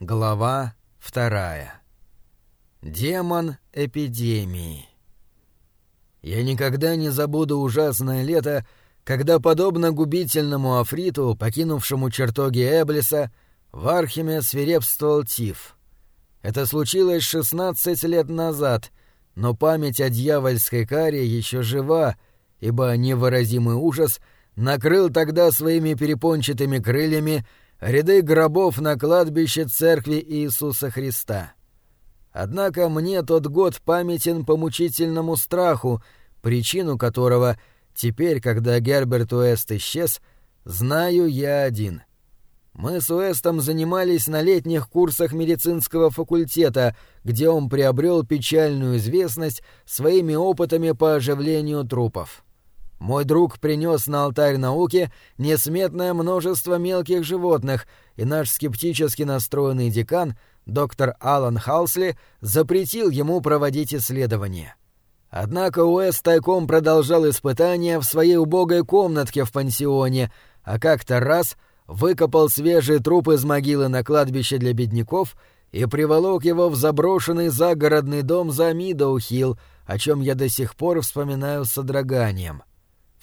Глава вторая. Демон эпидемии. Я никогда не забуду ужасное лето, когда, подобно губительному африту, покинувшему чертоги Эблиса, в Архиме свирепствовал тиф. Это случилось 16 лет назад, но память о дьявольской каре еще жива, ибо невыразимый ужас накрыл тогда своими перепончатыми крыльями ряды гробов на кладбище церкви Иисуса Христа. Однако мне тот год памятен по мучительному страху, причину которого теперь, когда Герберт Уэст исчез, знаю я один. Мы с Уэстом занимались на летних курсах медицинского факультета, где он приобрел печальную известность своими опытами по оживлению трупов. Мой друг принес на алтарь науки несметное множество мелких животных, и наш скептически настроенный декан, доктор Алан Халсли, запретил ему проводить исследования. Однако Уэст тайком продолжал испытания в своей убогой комнатке в пансионе, а как-то раз выкопал свежий труп из могилы на кладбище для бедняков и приволок его в заброшенный загородный дом за Мидоухилл, о чем я до сих пор вспоминаю с содроганием.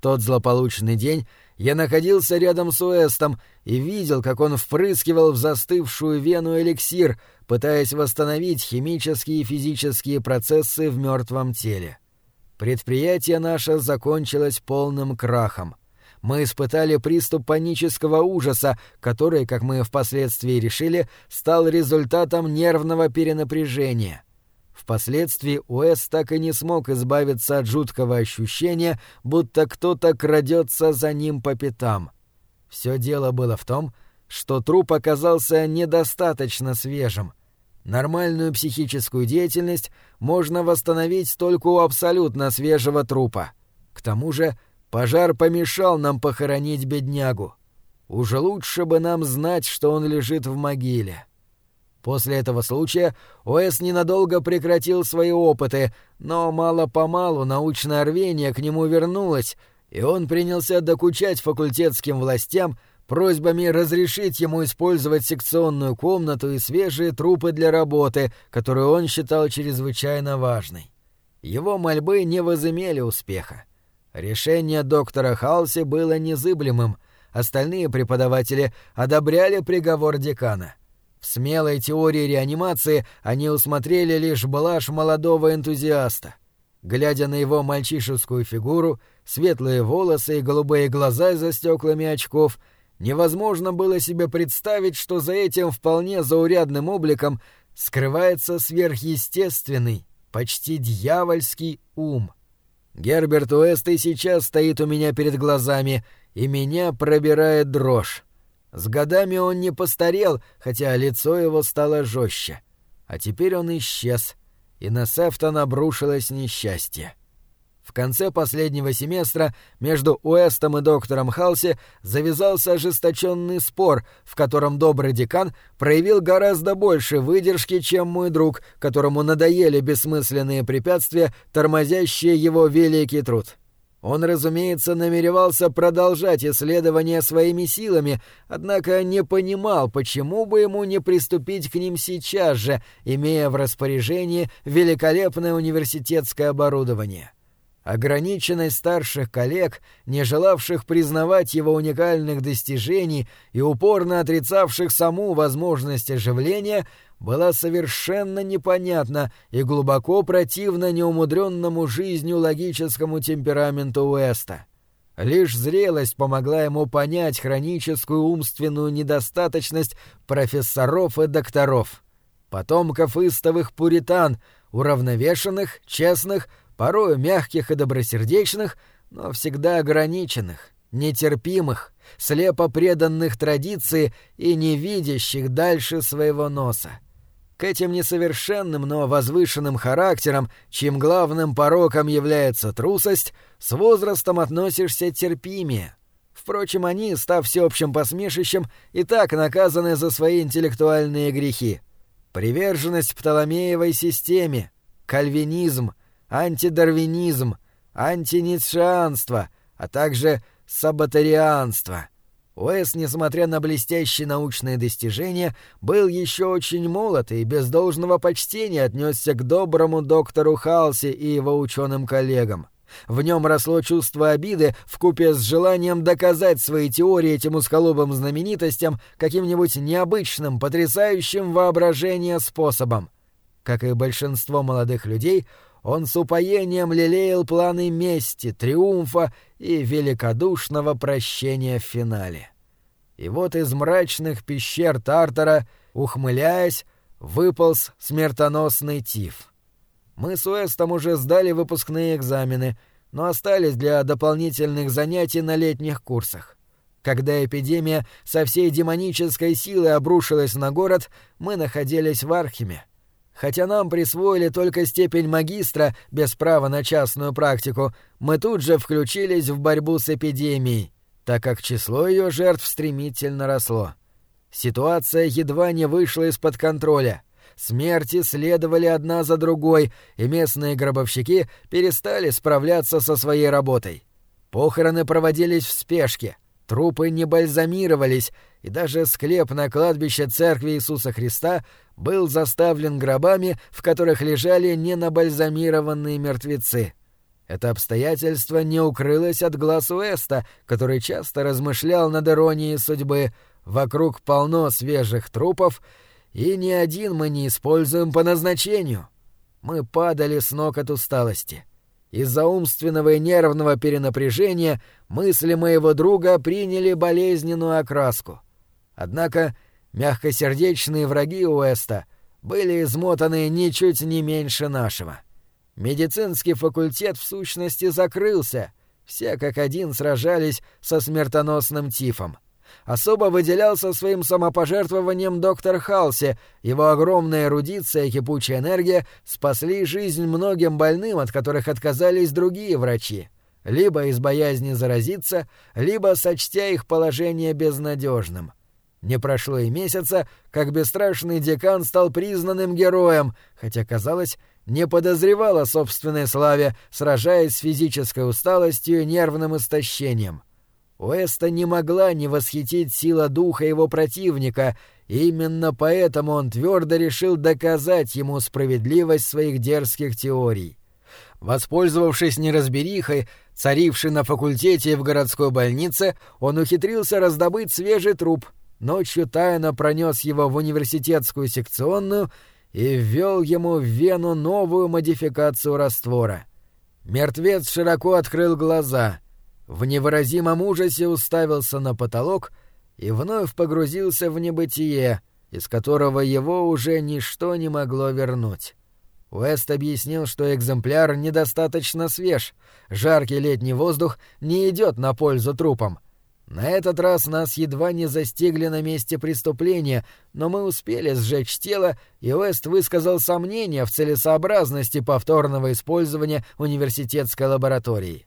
Тот злополучный день я находился рядом с Уэстом и видел, как он впрыскивал в застывшую вену эликсир, пытаясь восстановить химические и физические процессы в мертвом теле. Предприятие наше закончилось полным крахом. Мы испытали приступ панического ужаса, который, как мы впоследствии решили, стал результатом нервного перенапряжения — Впоследствии Уэс так и не смог избавиться от жуткого ощущения, будто кто-то крадется за ним по пятам. Все дело было в том, что труп оказался недостаточно свежим. Нормальную психическую деятельность можно восстановить только у абсолютно свежего трупа. К тому же пожар помешал нам похоронить беднягу. Уже лучше бы нам знать, что он лежит в могиле. После этого случая Уэс ненадолго прекратил свои опыты, но мало-помалу научное рвение к нему вернулось, и он принялся докучать факультетским властям просьбами разрешить ему использовать секционную комнату и свежие трупы для работы, которую он считал чрезвычайно важной. Его мольбы не возымели успеха. Решение доктора Халси было незыблемым, остальные преподаватели одобряли приговор декана. В смелой теории реанимации они усмотрели лишь блажь молодого энтузиаста. Глядя на его мальчишескую фигуру, светлые волосы и голубые глаза за стеклами очков, невозможно было себе представить, что за этим вполне заурядным обликом скрывается сверхъестественный, почти дьявольский ум. Герберт Уэст и сейчас стоит у меня перед глазами, и меня пробирает дрожь. С годами он не постарел, хотя лицо его стало жестче. А теперь он исчез, и на Сефтон обрушилось несчастье. В конце последнего семестра между Уэстом и доктором Халси завязался ожесточенный спор, в котором добрый декан проявил гораздо больше выдержки, чем мой друг, которому надоели бессмысленные препятствия, тормозящие его великий труд. Он, разумеется, намеревался продолжать исследования своими силами, однако не понимал, почему бы ему не приступить к ним сейчас же, имея в распоряжении великолепное университетское оборудование. Ограниченность старших коллег, не желавших признавать его уникальных достижений и упорно отрицавших саму возможность оживления, была совершенно непонятна и глубоко противна неумудренному жизнью логическому темпераменту Уэста. Лишь зрелость помогла ему понять хроническую умственную недостаточность профессоров и докторов, потомков истовых пуритан, уравновешенных, честных, порою мягких и добросердечных, но всегда ограниченных, нетерпимых, слепо преданных традиции и не видящих дальше своего носа. К этим несовершенным, но возвышенным характерам, чьим главным пороком является трусость, с возрастом относишься терпимее. Впрочем, они, став всеобщим посмешищем, и так наказаны за свои интеллектуальные грехи. Приверженность Птоломеевой системе, кальвинизм, антидарвинизм, антиницшеанство, а также саботарианство. Уэс, несмотря на блестящие научные достижения, был еще очень молод и без должного почтения отнесся к доброму доктору Халси и его ученым коллегам. В нем росло чувство обиды вкупе с желанием доказать свои теории этим усколобым знаменитостям каким-нибудь необычным, потрясающим воображение способом. Как и большинство молодых людей, он с упоением лелеял планы мести, триумфа и великодушного прощения в финале. И вот из мрачных пещер Тартара, ухмыляясь, выполз смертоносный тиф. Мы с Уэстом уже сдали выпускные экзамены, но остались для дополнительных занятий на летних курсах. Когда эпидемия со всей демонической силой обрушилась на город, мы находились в Архиме. Хотя нам присвоили только степень магистра без права на частную практику, мы тут же включились в борьбу с эпидемией, так как число ее жертв стремительно росло. Ситуация едва не вышла из-под контроля. Смерти следовали одна за другой, и местные гробовщики перестали справляться со своей работой. Похороны проводились в спешке, трупы не бальзамировались, и даже склеп на кладбище Церкви Иисуса Христа был заставлен гробами, в которых лежали ненабальзамированные мертвецы. Это обстоятельство не укрылось от глаз Уэста, который часто размышлял над иронией судьбы. Вокруг полно свежих трупов, и ни один мы не используем по назначению. Мы падали с ног от усталости. Из-за умственного и нервного перенапряжения мысли моего друга приняли болезненную окраску — Однако мягкосердечные враги Уэста были измотаны ничуть не меньше нашего. Медицинский факультет в сущности закрылся, все как один сражались со смертоносным тифом. Особо выделялся своим самопожертвованием доктор Халси, его огромная эрудиция и кипучая энергия спасли жизнь многим больным, от которых отказались другие врачи, либо из боязни заразиться, либо сочтя их положение безнадежным. Не прошло и месяца, как бесстрашный декан стал признанным героем, хотя, казалось, не подозревал о собственной славе, сражаясь с физической усталостью и нервным истощением. Уэста не могла не восхитить сила духа его противника, и именно поэтому он твердо решил доказать ему справедливость своих дерзких теорий. Воспользовавшись неразберихой, царившей на факультете и в городской больнице, он ухитрился раздобыть свежий труп — ночью тайно пронес его в университетскую секционную и ввел ему в вену новую модификацию раствора. Мертвец широко открыл глаза, в невыразимом ужасе уставился на потолок и вновь погрузился в небытие, из которого его уже ничто не могло вернуть. Уэст объяснил, что экземпляр недостаточно свеж, жаркий летний воздух не идет на пользу трупам — на этот раз нас едва не застигли на месте преступления, но мы успели сжечь тело, и Уэст высказал сомнения в целесообразности повторного использования университетской лаборатории.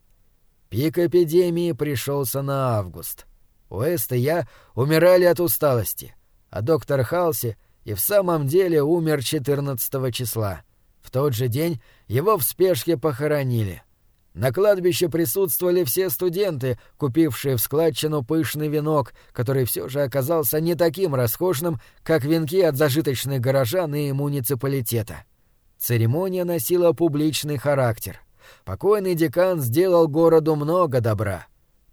Пик эпидемии пришелся на август. Уэст и я умирали от усталости, а доктор Халси и в самом деле умер 14 числа. В тот же день его в спешке похоронили — на кладбище присутствовали все студенты, купившие в складчину пышный венок, который все же оказался не таким роскошным, как венки от зажиточных горожан и муниципалитета. Церемония носила публичный характер. Покойный декан сделал городу много добра.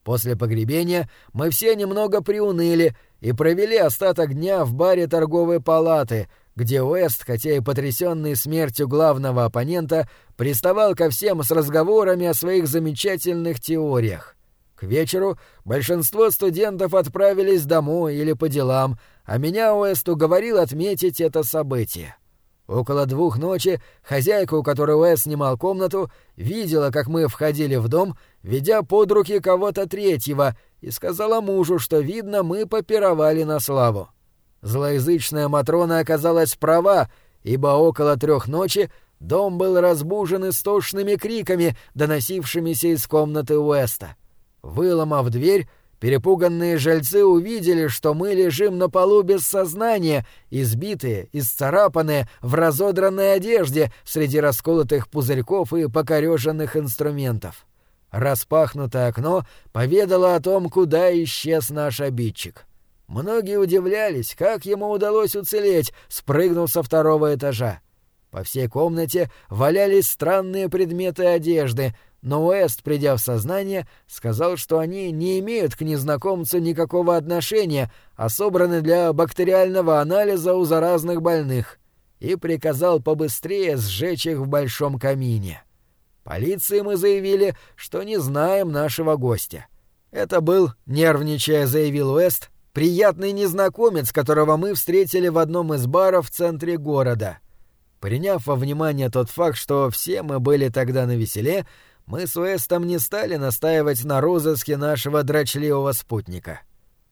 После погребения мы все немного приуныли и провели остаток дня в баре торговой палаты, где Уэст, хотя и потрясенный смертью главного оппонента, приставал ко всем с разговорами о своих замечательных теориях. К вечеру большинство студентов отправились домой или по делам, а меня Уэст уговорил отметить это событие. Около двух ночи хозяйка, у которой Уэс снимал комнату, видела, как мы входили в дом, ведя под руки кого-то третьего, и сказала мужу, что, видно, мы попировали на славу. Злоязычная Матрона оказалась права, ибо около трех ночи дом был разбужен истошными криками, доносившимися из комнаты Уэста. Выломав дверь, перепуганные жильцы увидели, что мы лежим на полу без сознания, избитые, исцарапанные, в разодранной одежде среди расколотых пузырьков и покореженных инструментов. Распахнутое окно поведало о том, куда исчез наш обидчик. Многие удивлялись, как ему удалось уцелеть, спрыгнув со второго этажа. По всей комнате валялись странные предметы одежды, но Уэст, придя в сознание, сказал, что они не имеют к незнакомцу никакого отношения, а собраны для бактериального анализа у заразных больных, и приказал побыстрее сжечь их в большом камине. Полиции мы заявили, что не знаем нашего гостя. Это был, нервничая, заявил Уэст, приятный незнакомец, которого мы встретили в одном из баров в центре города. Приняв во внимание тот факт, что все мы были тогда на веселе, мы с Уэстом не стали настаивать на розыске нашего дрочливого спутника.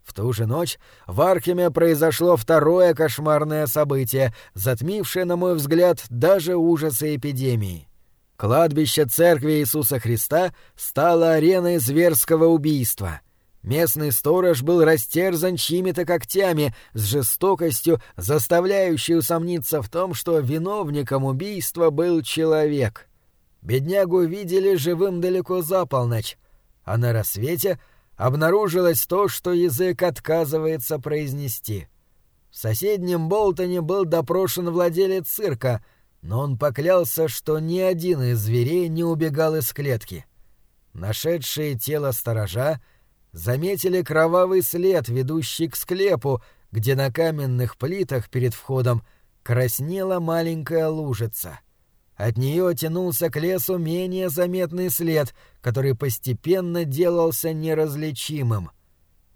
В ту же ночь в Археме произошло второе кошмарное событие, затмившее, на мой взгляд, даже ужасы эпидемии. Кладбище Церкви Иисуса Христа стало ареной зверского убийства. Местный сторож был растерзан чьими-то когтями с жестокостью, заставляющей усомниться в том, что виновником убийства был человек. Беднягу видели живым далеко за полночь, а на рассвете обнаружилось то, что язык отказывается произнести. В соседнем Болтоне был допрошен владелец цирка — но он поклялся, что ни один из зверей не убегал из клетки. Нашедшие тело сторожа заметили кровавый след, ведущий к склепу, где на каменных плитах перед входом краснела маленькая лужица. От нее тянулся к лесу менее заметный след, который постепенно делался неразличимым.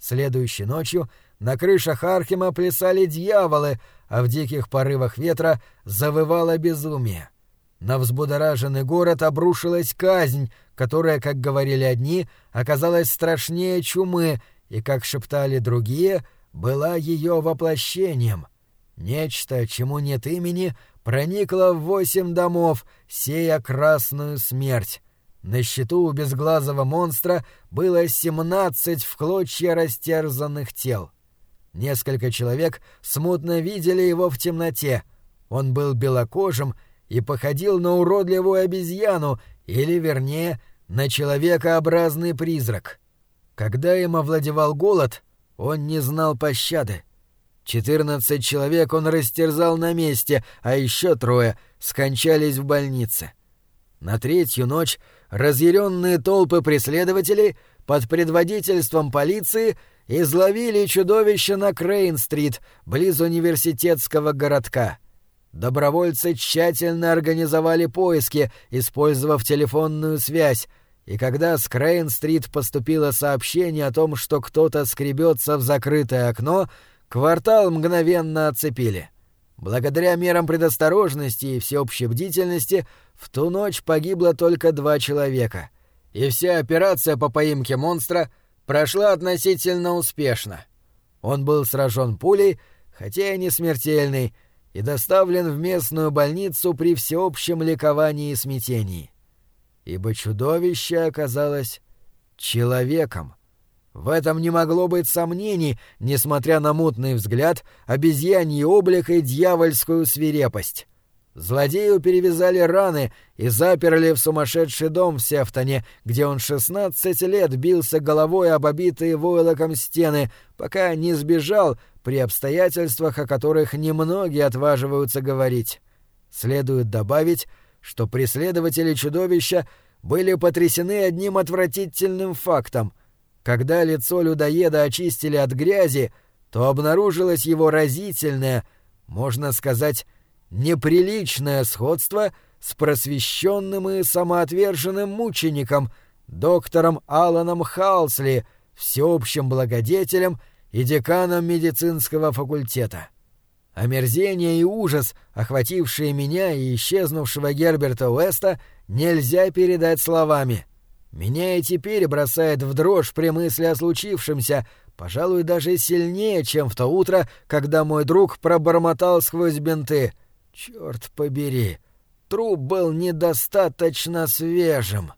Следующей ночью на крышах Архима плясали дьяволы, а в диких порывах ветра завывало безумие. На взбудораженный город обрушилась казнь, которая, как говорили одни, оказалась страшнее чумы и, как шептали другие, была ее воплощением. Нечто, чему нет имени, проникло в восемь домов, сея красную смерть. На счету у безглазого монстра было семнадцать в клочья растерзанных тел. Несколько человек смутно видели его в темноте. Он был белокожим и походил на уродливую обезьяну, или, вернее, на человекообразный призрак. Когда им овладевал голод, он не знал пощады. Четырнадцать человек он растерзал на месте, а еще трое скончались в больнице. На третью ночь разъяренные толпы преследователей под предводительством полиции изловили чудовище на Крейн-стрит, близ университетского городка. Добровольцы тщательно организовали поиски, использовав телефонную связь, и когда с Крейн-стрит поступило сообщение о том, что кто-то скребется в закрытое окно, квартал мгновенно оцепили. Благодаря мерам предосторожности и всеобщей бдительности в ту ночь погибло только два человека, и вся операция по поимке монстра — прошла относительно успешно. Он был сражен пулей, хотя и не смертельный, и доставлен в местную больницу при всеобщем ликовании и смятении. Ибо чудовище оказалось человеком. В этом не могло быть сомнений, несмотря на мутный взгляд, обезьяний облик и дьявольскую свирепость. Злодею перевязали раны и заперли в сумасшедший дом в Сефтоне, где он шестнадцать лет бился головой об обитые войлоком стены, пока не сбежал при обстоятельствах, о которых немногие отваживаются говорить. Следует добавить, что преследователи чудовища были потрясены одним отвратительным фактом. Когда лицо людоеда очистили от грязи, то обнаружилось его разительное, можно сказать, неприличное сходство с просвещенным и самоотверженным мучеником, доктором Аланом Халсли, всеобщим благодетелем и деканом медицинского факультета. Омерзение и ужас, охватившие меня и исчезнувшего Герберта Уэста, нельзя передать словами. Меня и теперь бросает в дрожь при мысли о случившемся, пожалуй, даже сильнее, чем в то утро, когда мой друг пробормотал сквозь бинты — Черт побери, труп был недостаточно свежим.